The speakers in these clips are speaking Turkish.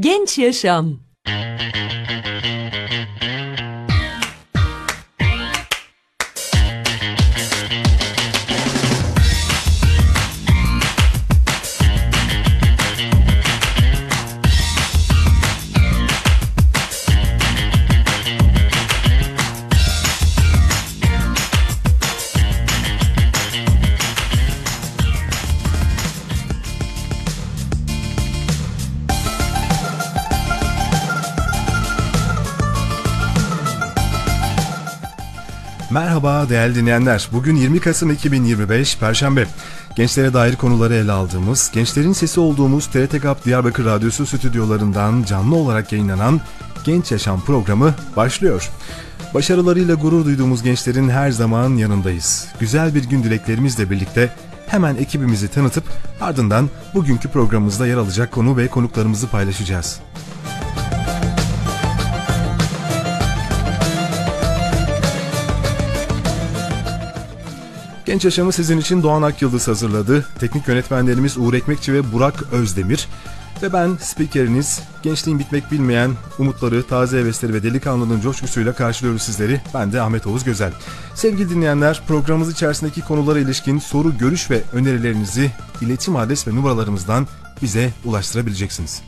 Genç Yaşam Merhaba değerli dinleyenler. Bugün 20 Kasım 2025 Perşembe. Gençlere dair konuları ele aldığımız, gençlerin sesi olduğumuz TRT GAP Diyarbakır Radyosu stüdyolarından canlı olarak yayınlanan Genç Yaşam programı başlıyor. Başarılarıyla gurur duyduğumuz gençlerin her zaman yanındayız. Güzel bir gün dileklerimizle birlikte hemen ekibimizi tanıtıp ardından bugünkü programımızda yer alacak konu ve konuklarımızı paylaşacağız. Genç Yaşamı sizin için Doğan Akyıldız hazırladı. Teknik yönetmenlerimiz Uğur Ekmekçi ve Burak Özdemir. Ve ben spikeriniz, gençliğin bitmek bilmeyen umutları, taze hevesleri ve delikanlının coşkusuyla karşılıyoruz sizleri. Ben de Ahmet Oğuz Gözel. Sevgili dinleyenler, programımız içerisindeki konulara ilişkin soru, görüş ve önerilerinizi iletişim adres ve numaralarımızdan bize ulaştırabileceksiniz.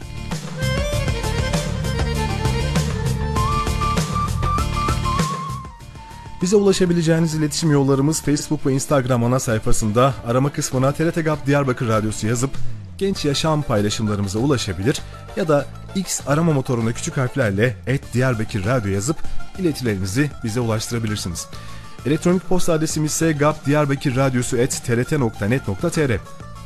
Bize ulaşabileceğiniz iletişim yollarımız Facebook ve Instagram ana sayfasında arama kısmına TRT GAP Diyarbakır Radyosu yazıp genç yaşam paylaşımlarımıza ulaşabilir ya da X arama motoruna küçük harflerle et Diyarbakır Radyo yazıp iletilerinizi bize ulaştırabilirsiniz. Elektronik posta adresimiz ise gapdiyarbakirradyosu.trt.net.tr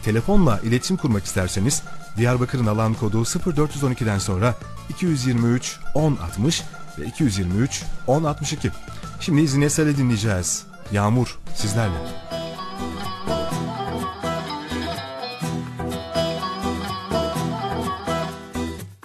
Telefonla iletişim kurmak isterseniz Diyarbakır'ın alan kodu 0412'den sonra 223 1060 ve 223 1062. Şimdi Zinessel'i dinleyeceğiz. Yağmur sizlerle.